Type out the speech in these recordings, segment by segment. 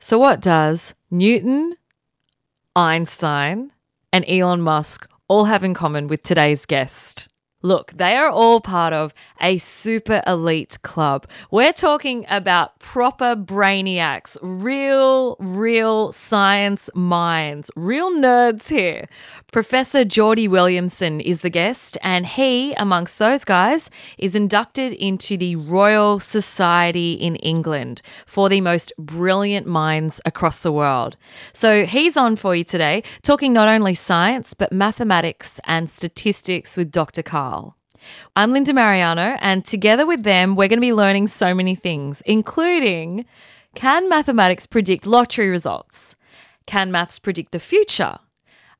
So, what does Newton, Einstein, and Elon Musk all have in common with today's guest? Look, they are all part of a super elite club. We're talking about proper brainiacs, real, real science minds, real nerds here. Professor Geordie Williamson is the guest, and he, amongst those guys, is inducted into the Royal Society in England for the most brilliant minds across the world. So he's on for you today, talking not only science, but mathematics and statistics with Dr. Karl. I'm Linda Marigliano, and together with them, we're going to be learning so many things, including can mathematics predict lottery results? Can maths predict the future?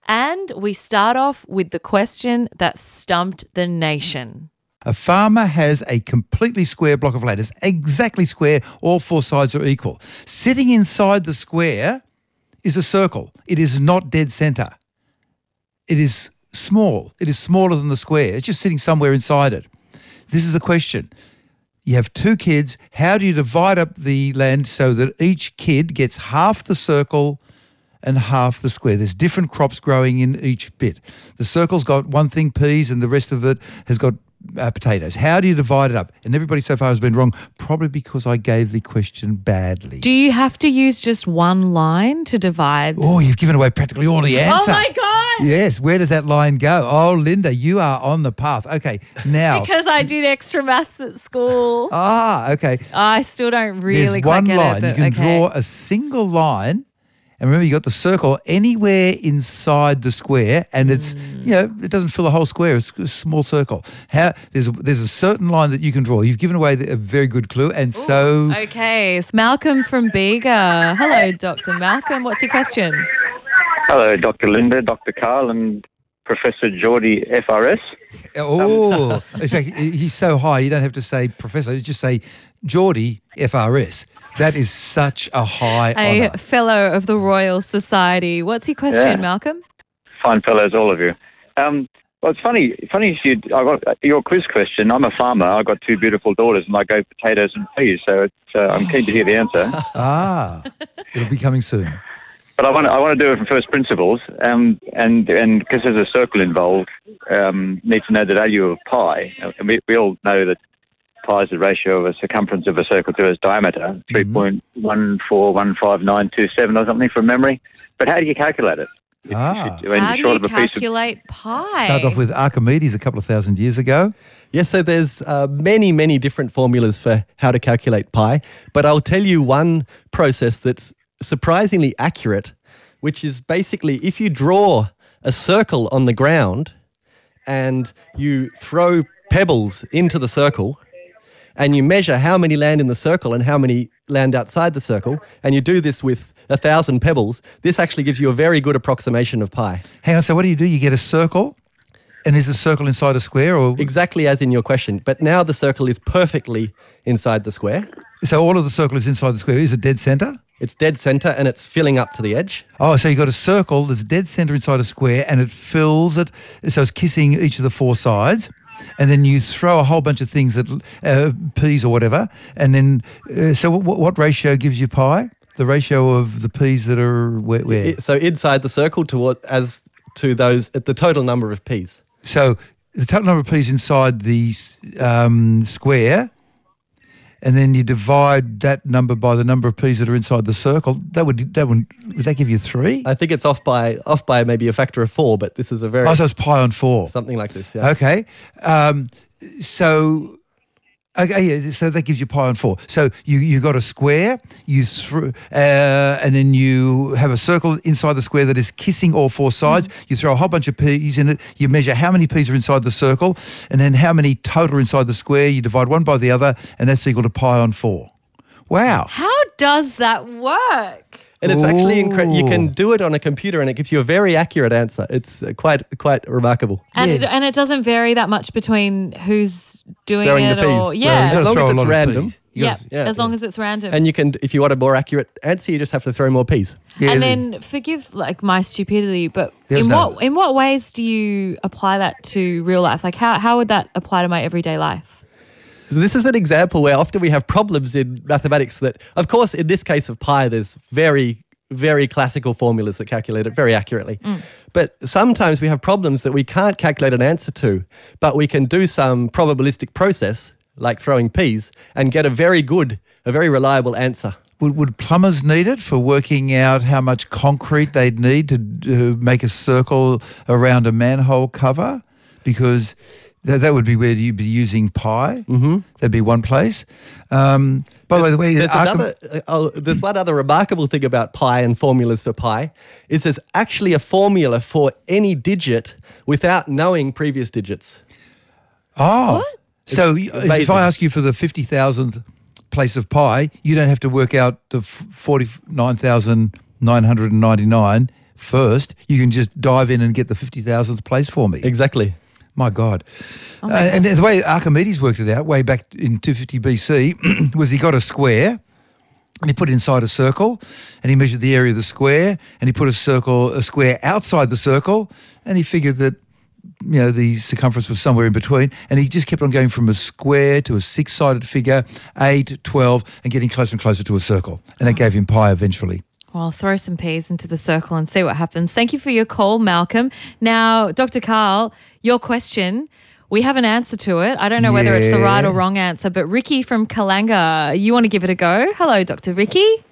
And we start off with the question that stumped the nation. A farmer has a completely square block of land. It's exactly square, all four sides are equal. Sitting inside the square is a circle. It is not dead centre. It is small. It is smaller than the square. It's just sitting somewhere inside it. This is the question. You have two kids. How do you divide up the land so that each kid gets half the circle and half the square? There's different crops growing in each bit. The circle's got one thing, peas, and the rest of it has got uh, potatoes. How do you divide it up? And everybody so far has been wrong, probably because I gave the question badly. Do you have to use just one line to divide? oh, you've given away practically all the answer. Oh my God! Yes, where does that line go? Oh, Linda, you are on the path. Okay, now. Because I did extra maths at school. ah, okay. I still don't really There's one line. it. You can okay. draw a single line. And remember, you got the circle anywhere inside the square, and it's Hmm. you know it doesn't fill the whole square. It's a small circle. How there's a, there's a certain line that you can draw. You've given away the, a very good clue, and so Okay, it's Malcolm from Bega. Hello, Dr. Malcolm. What's your question? Hello, Dr. Linda, Dr. Karl, and Professor Geordie FRS. oh, in fact, he's so high you don't have to say professor. You just say Geordie FRS. That is such a high A honour. fellow of the Royal Society. What's your question, Yeah. Malcolm? Fine fellows, all of you. Um, well, it's funny. Funny you. I got your quiz question. I'm a farmer. I've got two beautiful daughters, and I go potatoes and peas. So it's, uh, I'm keen to hear the answer. Ah, it'll be coming soon. But I want to, I want to do it from first principles, um, and and because there's a circle involved, um, need to know the value of pi. And we, we all know that pi is the ratio of a circumference of a circle to its diameter, three point one four one five nine two seven or something from memory. But how do you calculate it? Ah. when How do you of a piece of- calculate pi? Start off with Archimedes a couple of thousand years ago. Yes, so there's uh, many, many different formulas for how to calculate pi, but I'll tell you one process that's surprisingly accurate, which is basically if you draw a circle on the ground and you throw pebbles into the circle and you measure how many land in the circle and how many land outside the circle, and you do this with a thousand pebbles, this actually gives you a very good approximation of pi. Hang on, so what do you do? You get a circle, and is the circle inside a square, or Exactly as in your question, but now the circle is perfectly inside the square. so all of the circle is inside the square? Is it dead center? It's dead center and it's filling up to the edge. Oh, so you got a circle that's dead center inside a square, and it fills it. So it's kissing each of the four sides. And then you throw a whole bunch of things that uh, peas or whatever, and then uh, so what, what ratio gives you pi? The ratio of the peas that are where? where? So inside the circle to what as to those at the total number of peas. So the total number of peas inside the um, square, and then you divide that number by the number of peas that are inside the circle. That would that would would that give you three? I think it's off by off by maybe a factor of four, but this is a very Oh, so it's pi on four. something like this. Yeah. Okay, um, so. Okay, yeah, so that gives you pi on four. So you you got a square, you uh, and then you have a circle inside the square that is kissing all four sides. You throw a whole bunch of peas in it. You measure how many peas are inside the circle, and then how many total are inside the square. You divide one by the other, and that's equal to pi on four. Wow. How does that work? And it's actually incredible. You can do it on a computer, and it gives you a very accurate answer. It's uh, quite quite remarkable. And Yeah. it, and it doesn't vary that much between who's doing Throwing it the or yeah, You As long as it's random. peas. You yeah, as long yeah. as it's random. And you can, if you want a more accurate answer, you just have to throw more peas. Yeah, and the- then forgive like my stupidity, but There's in no- what in what ways do you apply that to real life? Like how how would that apply to my everyday life? So this is an example where often we have problems in mathematics that, of course, in this case of pi, there's very, very classical formulas that calculate it very accurately. But sometimes we have problems that we can't calculate an answer to, but we can do some probabilistic process, like throwing peas, and get a very good, a very reliable answer. Would, would plumbers need it for working out how much concrete they'd need to uh, make a circle around a manhole cover? Because that, that would be where you'd be using pi. Mm-hmm. That'd be one place. Um, by the way, There's Archim- another. uh, Oh, there's one other remarkable thing about pi and formulas for pi is there's actually a formula for any digit without knowing previous digits. Oh, so y- if. I ask you for the fifty thousandth place of pi, you don't have to work out the forty nine thousand nine hundred and ninety nine first. You can just dive in and get the fifty thousandth place for me. Exactly. My God. Uh, and the way Archimedes worked it out way back in 250 BC was he got a square and he put it inside a circle and he measured the area of the square and he put a circle, a square outside the circle and he figured that you know the circumference was somewhere in between and he just kept on going from a square to a six-sided figure 8 12 and getting closer and closer to a circle. And that gave him pi eventually Well, throw some peas into the circle and see what happens. Thank you for your call, Malcolm. Now, Dr. Karl, your question, we have an answer to it. I don't know whether it's the right or wrong answer, but Ricky from Kalanga, you want to give it a go? Hello, Dr. Ricky.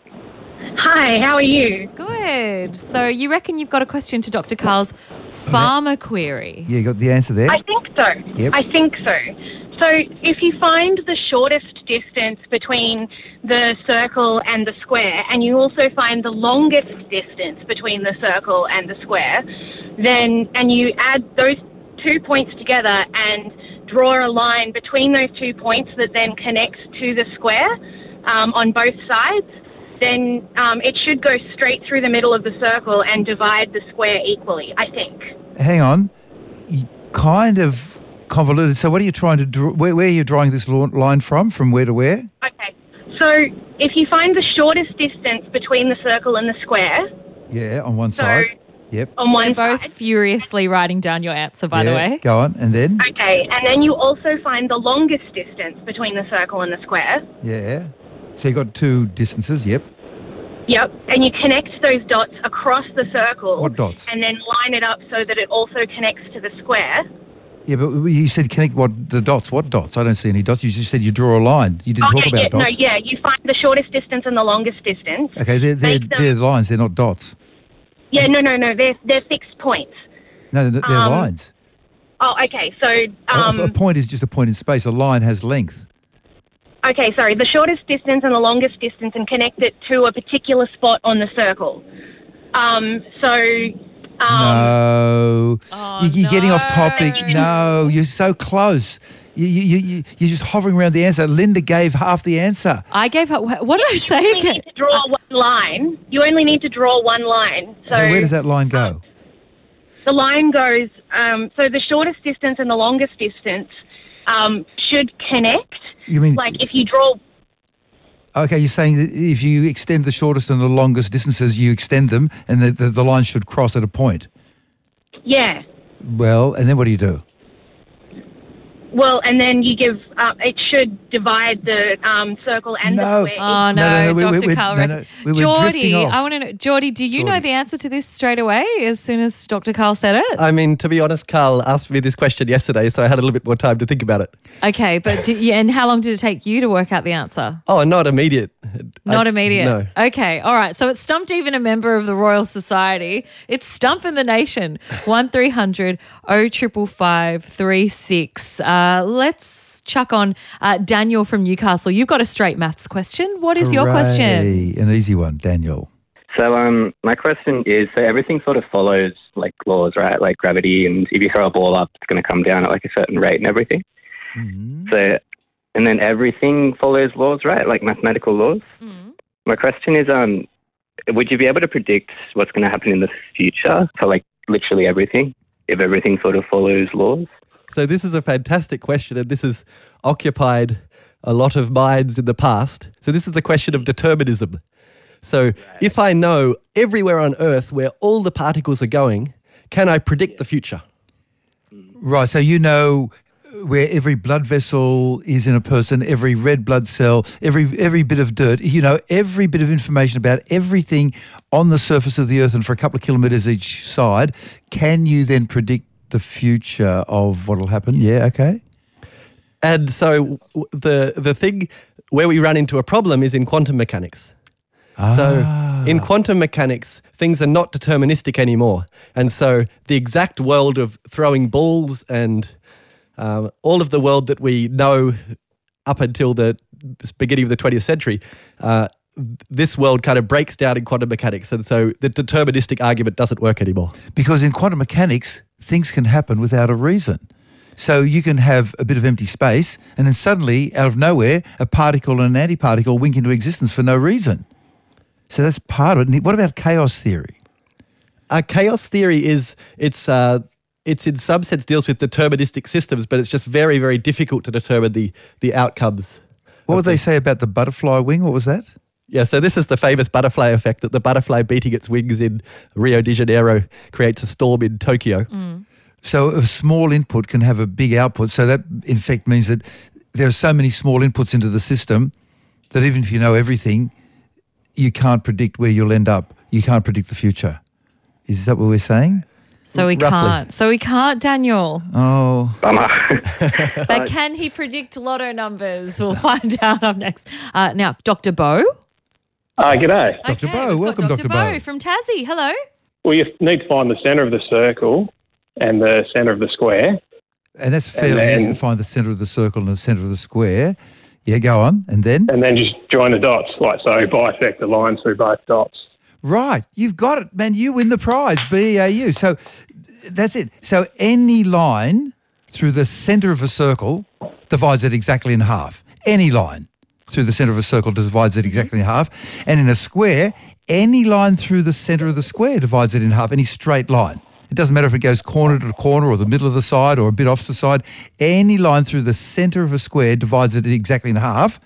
Hi, how are you? Good. So, you reckon you've got a question to Dr. Karl's farmer query? yeah you got the answer there I think so. Yep. I think so. So, if you find the shortest distance between the circle and the square, and you also find the longest distance between the circle and the square, then and you add those two points together and draw a line between those two points that then connects to the square um, on both sides, then um, it should go straight through the middle of the circle and divide the square equally. I think. hang on, you kind of convoluted. So, what are you trying to draw? Where, where are you drawing this line from? From where to where? Okay. So if you find the shortest distance between the circle and the square Yeah, on one So- side. Yep. on one We're both side. furiously writing down your answer, by the Yeah, way. Go on, and then Okay, and then you also find the longest distance between the circle and the square. yeah. So you got two distances. Yep. Yep. And you connect those dots across the circle. What dots? And then line it up so that it also connects to the square. Yeah, but you said connect what the dots? What dots? I don't see any dots. You just said you draw a line. You didn't okay, talk about yeah, dots. no, yeah. You find the shortest distance and the longest distance. Okay, they're they're, them- they're lines. They're not dots. Yeah, no, no, no. They're they're fixed points. No, they're, they're Um, lines. Oh, okay. So, um, a, a point is just a point in space. A line has length. Okay, sorry. The shortest distance and the longest distance, and connect it to a particular spot on the circle. Um, so, um, no, Oh, you, you're getting off topic. No, you're so close. You, you, you, you- you're just hovering around the answer. Linda gave half the answer. I gave her, what did I you say only again? need to draw one line. You only need to draw one line. So where does that line go? the line goes. Um, so the shortest distance and the longest distance um, should connect. You mean Like if you draw. Okay, you're saying that if you extend the shortest and the longest distances, you extend them, and the, the, the line should cross at a point. Yeah. Well, and then what do you do? Well, and then you give. Uh, it should divide the um, circle and No. the square. Oh no, No, no, no, Dr. we- we- Karl. no, no, we- Geordie. I want to know, Geordie, do you know the answer to this straight away as soon as Dr. Karl said it? I mean, to be honest, Karl asked me this question yesterday, so I had a little bit more time to think about it. okay, but do, yeah, and how long did it take you to work out the answer? Oh, not immediate. Not I- immediate. No. Okay. All right. So it stumped even a member of the Royal Society. It's stumping the nation. One 555 36. Uh, let's chuck on uh, Daniel from Newcastle. You've got a straight maths question. What is your question? An easy one, Daniel. So, um, my question is: so everything sort of follows like laws, right? Like gravity, and if you throw a ball up, it's going to come down at like a certain rate and everything. Mhm. So, and then everything follows laws, right? Like mathematical laws. My question is: um, would you be able to predict what's going to happen in the future for like literally everything if everything sort of follows laws? So this is a fantastic question, and this has occupied a lot of minds in the past. So this is the question of determinism. So if I know everywhere on Earth where all the particles are going, can I predict the future? Right, so you know where every blood vessel is in a person, every red blood cell, every every bit of dirt, you know, every bit of information about everything on the surface of the earth and for a couple of kilometers each side, can you then predict the future of what will happen? Yeah, okay. And so the the thing where we run into a problem is in quantum mechanics. Ah. So in quantum mechanics, things are not deterministic anymore, and so the exact world of throwing balls and um, all of the world that we know up until the beginning of the 20th century. Uh, this world kind of breaks down in quantum mechanics, and so the deterministic argument doesn't work anymore. Because in quantum mechanics, things can happen without a reason. So you can have a bit of empty space, and then suddenly, out of nowhere, a particle and an antiparticle wink into existence for no reason. So that's part of it. What about chaos theory? Uh, chaos theory is it's uh, it's in some sense deals with deterministic systems, but it's just very very difficult to determine the the outcomes. What would they say about the butterfly wing? What was that? Yeah, so this is the famous butterfly effect that the butterfly beating its wings in Rio de Janeiro creates a storm in Tokyo. Mm. So a small input can have a big output. So that, in fact, means that there are so many small inputs into the system that even if you know everything, you can't predict where you'll end up. You can't predict the future. Is that what we're saying? So we Roughly. can't. So we can't, Daniel. Oh, Bummer. But can he predict lotto numbers? We'll find out up next. Uh, now, Dr. Bo. Uh, g'day. Dr. Bo, welcome, Dr. Dr. Bo Bo. from Tassie. Hello. Well, you need to find the centre of the circle and the centre of the square. and that's fairly then- easy to find the centre of the circle and the centre of the square. Yeah, go on. And then? and then just join the dots, like so, bisect the line through both dots. Right, you've got it, man. You win the prize, Bo. So that's it. So any line through the centre of a circle divides it exactly in half. Any line through the centre of a circle divides it exactly in half. And in a square, any line through the centre of the square divides it in half, any straight line. It doesn't matter if it goes corner to corner or the middle of the side or a bit off the side. Any line through the centre of a square divides it exactly in half.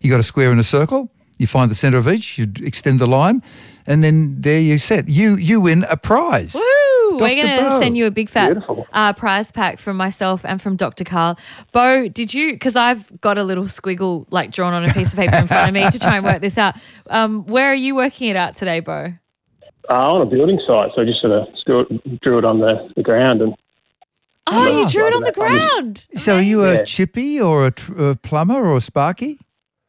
You got a square and a circle. You find the centre of each. You extend the line, and then there you sit. You you win a prize. Woo! We're going to send you a big fat uh, prize pack from myself and from Dr. Karl. Bo, did you, because I've got a little squiggle like drawn on a piece of paper in front of me to try and work this out. Um, where are you working it out today, Bo? Uh, on a building site, so I just sort of drew it, drew it on the, the ground and Oh, you drew it on the Right, right. ground. So are you a Yeah. chippy or a, tr- a plumber or a sparky?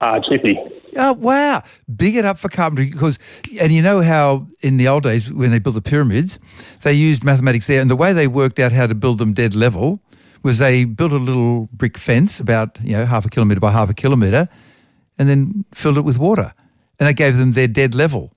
uh, chippy. Oh wow! Big it up for carpentry because, and you know how in the old days when they built the pyramids, they used mathematics there, and the way they worked out how to build them dead level was they built a little brick fence about you know half a kilometre by half a kilometre, and then filled it with water, and it gave them their dead level.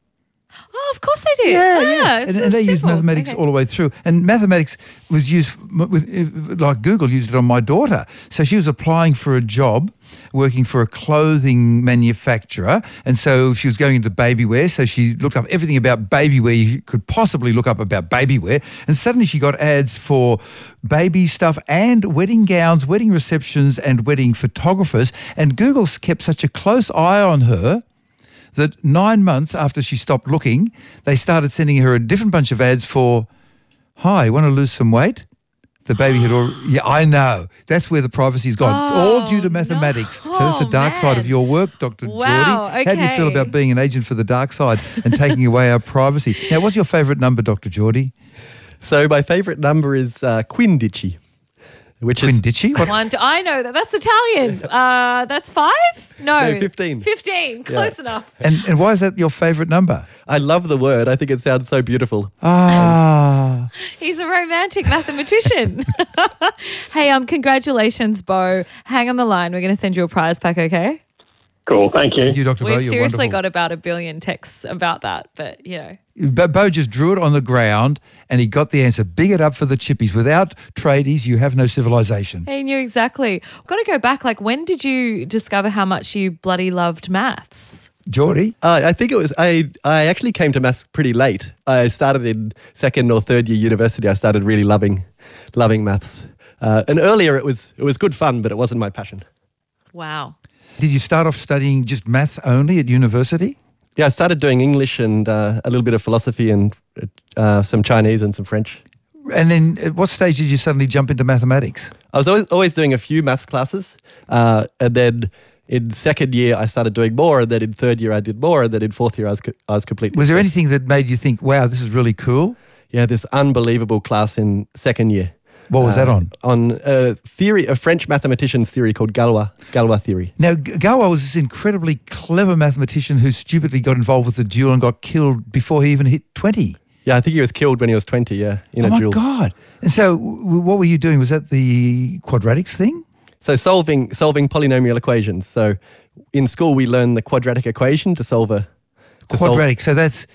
Of course they do. Yeah, Ah, yeah. And, and they simple. mathematics Okay. all the way through. And mathematics was used with, like Google used it on my daughter. So she was applying for a job working for a clothing manufacturer. And so she was going into baby wear. So she looked up everything about baby wear you could possibly look up about baby wear. And suddenly she got ads for baby stuff and wedding gowns, wedding receptions, and wedding photographers. And Google kept such a close eye on her that nine months after she stopped looking, they started sending her a different bunch of ads for, "Hi, want to lose some weight?" The baby had already. Yeah, I know. That's where the privacy's gone. all due to mathematics. So that's the Oh, dark side of your work, Dr. Wow, Geordie. How do you feel about being an agent for the dark side and taking away our privacy? Now, what's your favourite number, Dr. Geordie? So my favourite number is uh, Quindici, which is Quindici? What? One, two, I know that. That's Italian. Uh, that's five? No. No, 15. 15. Close enough. And, and why is that your favourite number? I love the word. I think it sounds so beautiful. Ah. He's a romantic mathematician. hey, um, congratulations, Bo. Hang on the line. We're going to send you a prize pack, okay? Cool, thank you. Thank you, Dr. Bo. We've You're seriously wonderful. got about a billion texts about that, but you know. Bo, Bo just drew it on the ground and he got the answer. Big it up for the chippies. Without tradies, you have no civilization. He knew exactly. I've got to go back. Like, when did you discover how much you bloody loved maths? Geordie? Uh, I think it was I. I actually came to maths pretty late. I started in second or third year university. I started really loving, loving maths. Uh, and earlier it was it was good fun, but it wasn't my passion. Wow. Did you start off studying just maths only at university? Yeah, I started doing English and uh, a little bit of philosophy and uh, some Chinese and some French. And then at what stage did you suddenly jump into mathematics? I was always, always doing a few maths classes, uh, and then in second year I started doing more, and then in third year I did more, and then in fourth year I was co- I was completely. Was there obsessed. anything that made you think, wow, this is really cool? Yeah, this unbelievable class in second year. What was that Uh, on? On a theory, a French mathematician's theory called Galois, Galois theory. Now, Galois was this incredibly clever mathematician who stupidly got involved with the duel and got killed before he even hit 20. Yeah, I think he was killed when he was 20, yeah, in oh a my duel. God. And so, w- what were you doing? Was that the quadratics thing? So solving solving polynomial equations. So in school we learn the quadratic equation to solve a to solve- Quadratic. So that's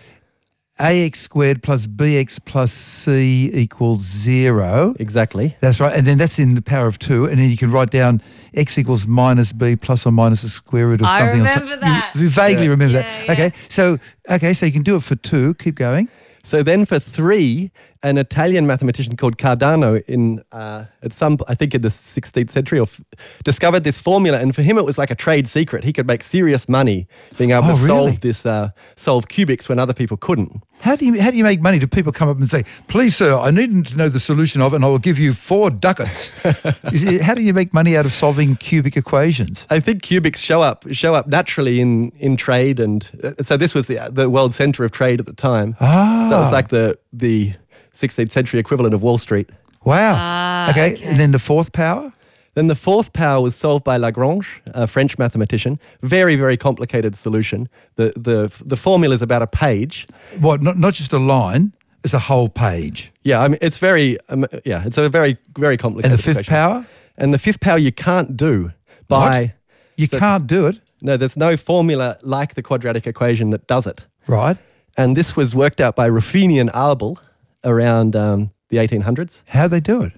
ax squared plus bx plus c equals zero. exactly. That's right. And then that's in the power of two. And then you can write down x equals minus b plus or minus the square root of I something. or remember that. You, you vaguely Yeah. remember Yeah, that. yeah. Okay. So, okay. So you can do it for two. Keep going. So then for three, an Italian mathematician called Cardano in uh, at some I think in the 16th century or f- discovered this formula, and for him it was like a trade secret. He could make serious money being able Oh, to really? solve this uh, solve cubics when other people couldn't. How do you how do you make money? Do people come up and say, "Please, sir, I need to know the solution of it, and I will give you four ducats"? Is it- how do you make money out of solving cubic equations? I think cubics show up show up naturally in in trade, and uh, so this was the the world center of trade at the time. So it was like the the 16th century equivalent of Wall Street. Wow. Ah, okay. okay. And then the fourth power. Then the fourth power was solved by Lagrange, a French mathematician. Very, very complicated solution. The the the formula is about a page. What? Not not just a line. It's a whole page. Yeah, I mean it's very um, yeah, it's a very very complicated And complicated. the fifth equation. power. And the fifth power you can't do by What? You So- can't do it, no. There's no formula like the quadratic equation that does it. right? And this was worked out by Ruffini and Abel around um, the 1800s. How they do it?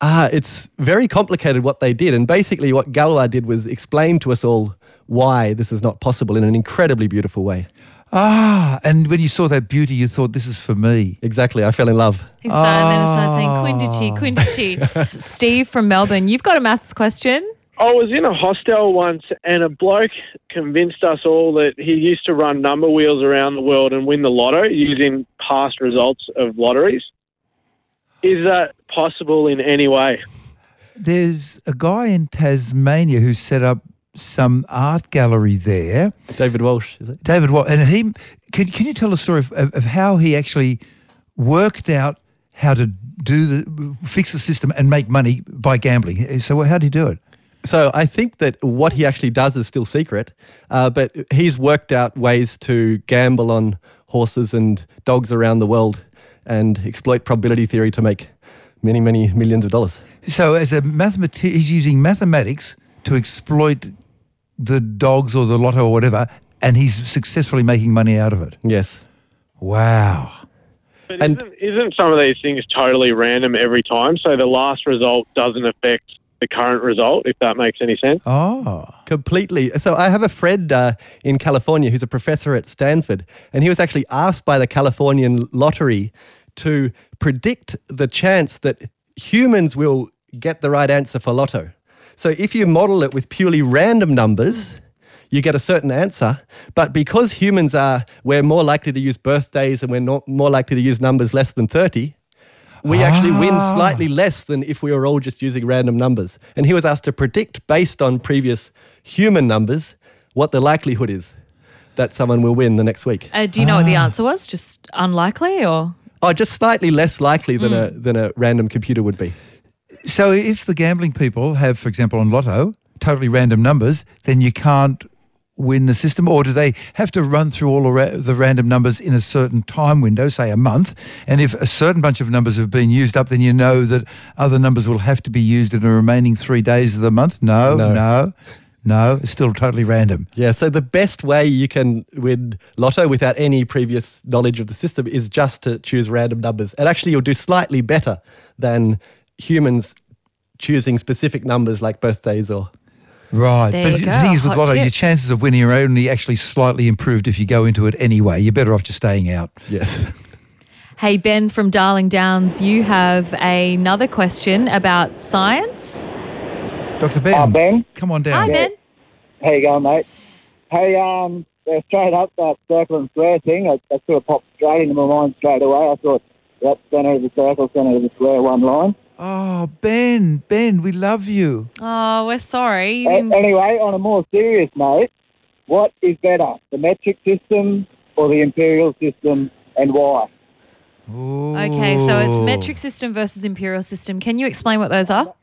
Ah, it's very complicated what they did. And basically, what Galois did was explain to us all why this is not possible in an incredibly beautiful way. Ah, and when you saw that beauty, you thought, "This is for me." Exactly. I fell in love. He started then started saying Quindici, Quindici. Steve from Melbourne, you've got a maths question. I was in a hostel once, and a bloke convinced us all that he used to run number wheels around the world and win the lotto using past results of lotteries. Is that possible in any way? There's a guy in Tasmania who set up some art gallery there. David Walsh, is it? David, Walsh. And he can can you tell a story of, of, of how he actually worked out how to do the fix the system and make money by gambling? So how did he do it? So I think that what he actually does is still secret, uh, but he's worked out ways to gamble on horses and dogs around the world and exploit probability theory to make many, many millions of dollars. So as a mathematician, he's using mathematics to exploit the dogs or the lotto or whatever, and he's successfully making money out of it. Yes. Wow. But And- isn't, isn't some of these things totally random every time? So the last result doesn't affect the current result, if that makes any sense? Oh. Completely. So I have a friend uh, in California who's a professor at Stanford, and he was actually asked by the Californian lottery to predict the chance that humans will get the right answer for lotto. So if you model it with purely random numbers, you get a certain answer. But because humans are, we're more likely to use birthdays and we're not more likely to use numbers less than 30, we actually win ah. slightly less than if we were all just using random numbers. And he was asked to predict based on previous human numbers what the likelihood is that someone will win the next week. Uh, do you know what the ah. answer was? Just unlikely or? Oh, just slightly less likely than hmm. a than a random computer would be. So if the gambling people have, for example, on Lotto, totally random numbers, then you can't win the system, or do they have to run through all the, random numbers in a certain time window, say a month? And if a certain bunch of numbers have been used up, then you know that other numbers will have to be used in the remaining three days of the month? No, No. no, no. It's still totally random. Yeah, so the best way you can win lotto without any previous knowledge of the system is just to choose random numbers. And actually, you'll do slightly better than humans choosing specific numbers like birthdays or. Right. There but you the go, thing is, with hot Lotto, tip. your chances of winning are only actually slightly improved if you go into it anyway. You're better off just staying out. Yes. Hey, Ben from Darling Downs, you have another question about science. Dr. Ben, Uh, Ben, come on down. Hi, Ben. how you going, mate? Hey, um, yeah, straight up that circle and square thing, that, that sort of popped straight into my mind straight away. I thought, yep, centre of the circle, centre of the square, one line. Oh, Ben, Ben, we love you. Oh, we're sorry. You didn't- anyway, on a more serious note, what is better, the metric system or the imperial system, and why? Okay, so it's Ooh. metric system versus imperial system. Can you explain what those are?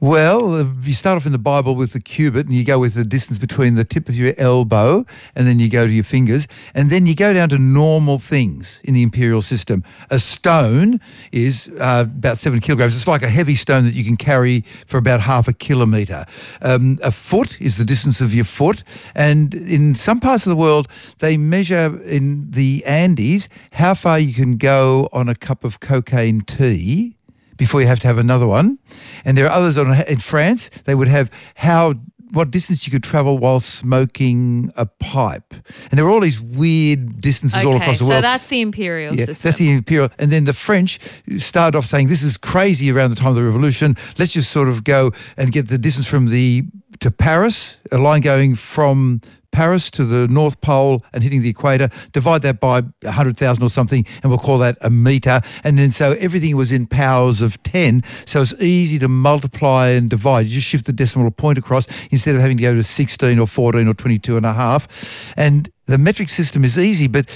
Well, you start off in the Bible with the cubit, and you go with the distance between the tip of your elbow, and then you go to your fingers, and then you go down to normal things in the imperial system. A stone is uh, about seven kilograms. It's like a heavy stone that you can carry for about half a kilometre. Um, a foot is the distance of your foot, and in some parts of the world, they measure in the Andes how far you can go on a cup of cocaine tea before you have to have another one. And there are others on, in France, they would have how what distance you could travel while smoking a pipe. And there were all these weird distances all across the world. so that's the imperial Yeah, system. that's the imperial. And then the French started off saying this is crazy around the time of the revolution. Let's just sort of go and get the distance from the to Paris, a line going from Paris to the North Pole and hitting the equator, divide that by 100,000 or something, and we'll call that a meter. And then so everything was in powers of 10. So it's easy to multiply and divide. You just shift the decimal point across instead of having to go to 16 or 14 or 22 and a half. And the metric system is easy, but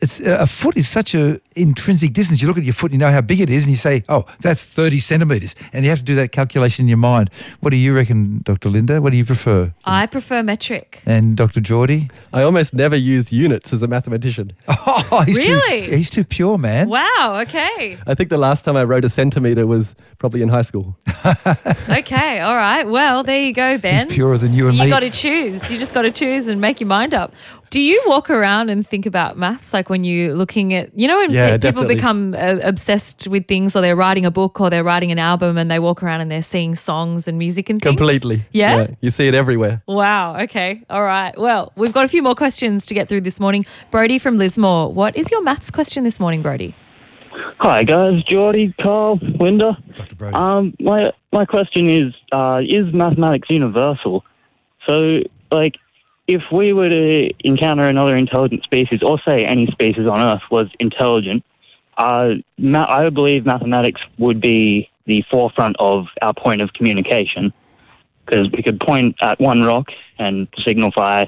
it's uh, a foot is such a intrinsic distance. You look at your foot, you know how big it is, and you say, "Oh, that's thirty centimeters," and you have to do that calculation in your mind. What do you reckon, Dr. Linda? What do you prefer? I prefer metric. And Dr. Geordie? I almost never use units as a mathematician. Oh, he's Really? Too, he's too pure, man. Wow, okay. I think the last time I wrote a centimeter was probably in high school. Okay, all right. Well, there you go, Ben. He's purer than you and you me. got to choose. You just got to choose and make your mind up. Do you walk around and think about maths like when you're looking at, you know, when Yeah, pe- people definitely. become uh, obsessed with things or they're writing a book or they're writing an album and they walk around and they're seeing songs and music and things? Completely. Yeah? You see it everywhere. Wow. Okay. All right. Well, we've got a few more questions to get through this morning. Brody from Lismore, what is your maths question this morning, Brody? Hi guys, Geordie, Karl, Linda. Dr. Brody. Um, my my question is: uh, Is mathematics universal? So, like, if we were to encounter another intelligent species, or say any species on Earth was intelligent, uh, I believe mathematics would be the forefront of our point of communication, because we could point at one rock and signify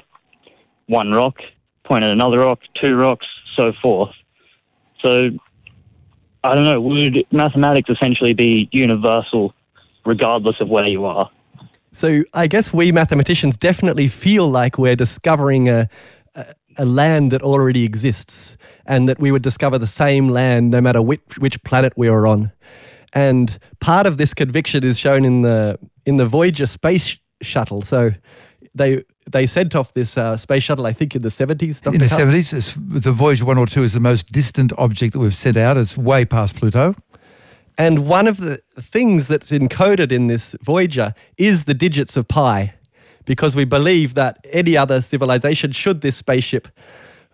one rock, point at another rock, two rocks, so forth. So I don't know, would mathematics essentially be universal regardless of where you are? So I guess we mathematicians definitely feel like we're discovering a, a, a land that already exists and that we would discover the same land no matter which, which planet we were on. And part of this conviction is shown in the in the Voyager space shuttle. So they they sent off this uh, space shuttle, I think, in the seventies. in the 70s, the Voyager 1 or 2 is the most distant object that we've sent out. It's way past Pluto. And one of the things that's encoded in this Voyager is the digits of pi, because we believe that any other civilization, should this spaceship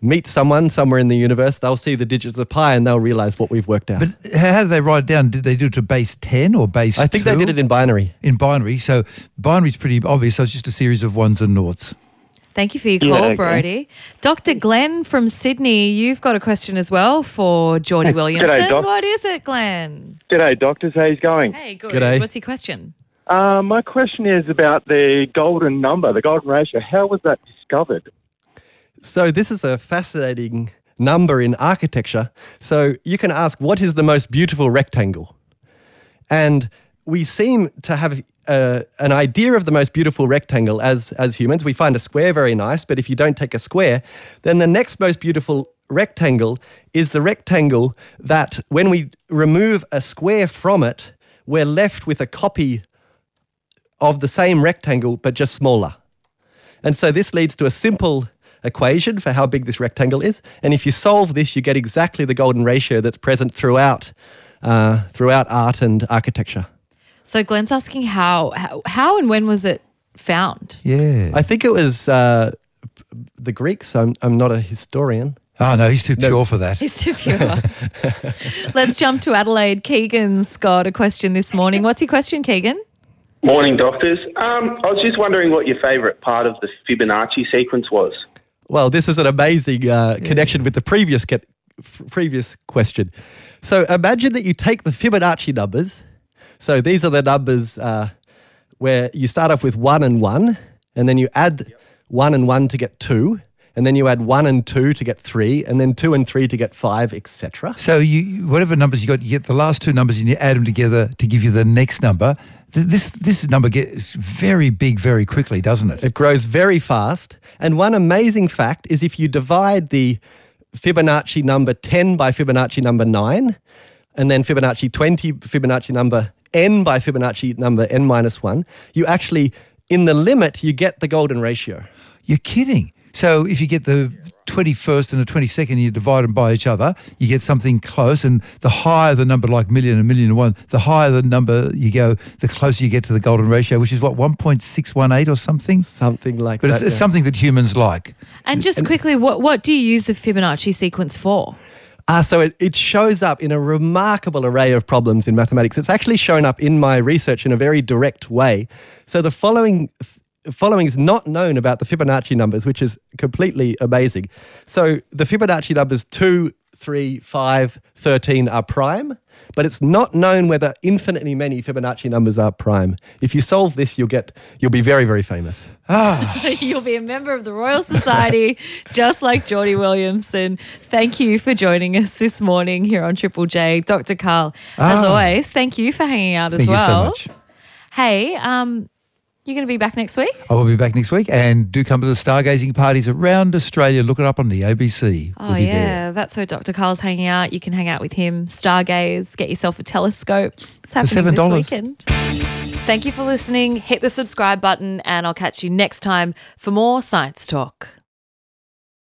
meet someone somewhere in the universe, they'll see the digits of pi and they'll realize what we've worked out. But how did they write it down? Did they do it to base 10 or base I think they did it in binary. in binary. So binary's pretty obvious. So it's just a series of ones and noughts. Thank you for your Yeah, call, okay. Brody. Dr. Glenn from Sydney, you've got a question as well for Geordie Williamson. Doc. what is it, Glenn? G'day, doctors. How's going? Hey, good. G'day. What's your question? Uh, my question is about the golden number, the golden ratio. How was that discovered? So this is a fascinating number in architecture. So you can ask, what is the most beautiful rectangle? And we seem to have uh, an idea of the most beautiful rectangle as, as humans. We find a square very nice, but if you don't take a square, then the next most beautiful rectangle is the rectangle that when we remove a square from it, we're left with a copy of the same rectangle, but just smaller. And so this leads to a simple equation for how big this rectangle is. And if you solve this, you get exactly the golden ratio that's present throughout, uh, throughout art and architecture. So Glenn's asking how, how, how and when was it found? Yeah. I think it was uh, the Greeks. I'm, I'm not a historian. oh, no, he's too pure for that. He's too pure. Let's jump to Adelaide. Keegan's got a question this morning. What's your question, Keegan? Morning, doctors. Um, I was just wondering what your favourite part of the Fibonacci sequence was. Well, this is an amazing uh, connection with the previous get, f- previous question. So imagine that you take the Fibonacci numbers, So these are the numbers uh, where you start off with one and one, and then you add one and one to get two, and then you add one and two to get three, and then two and three to get five, etc. So you whatever numbers you got, you get the last two numbers and you add them together to give you the next number. This this number gets very big very quickly, doesn't it? It grows very fast. And one amazing fact is if you divide the Fibonacci number 10 by Fibonacci number 9, and then Fibonacci 20, Fibonacci number n by Fibonacci number n minus 1, you actually, in the limit, you get the golden ratio. You're kidding. So if you get the 21st and the 22nd, and you divide them by each other, you get something close. And the higher the number, like million and million and one, the higher the number you go, the closer you get to the golden ratio, which is what, 1.618 or something? Something like but that. it's, it's yeah. something that humans like. And just quickly, what what do you use the Fibonacci sequence for? Ah, so it, it shows up in a remarkable array of problems in mathematics. It's actually shown up in my research in a very direct way. So the following following is not known about the Fibonacci numbers, which is completely amazing. So the Fibonacci numbers 2, 3, 5, 13 are prime, but it's not known whether infinitely many Fibonacci numbers are prime. If you solve this, you'll get you'll be very very famous. You'll be a member of the Royal Society, just like Geordie Williamson. Thank you for joining us this morning here on Triple J. Dr. Karl, as Ah. always, thank you for hanging out as Thank you so well. much. Hey, um, you're going to be back next week? I will be back next week. And do come to the stargazing parties around Australia. Look it up on the ABC. Oh, We'll yeah. there. That's where Dr. Karl's hanging out. You can hang out with him, stargaze, get yourself a telescope. It's happening $7. this weekend. Thank you for listening. Hit the subscribe button, and I'll catch you next time for more science talk.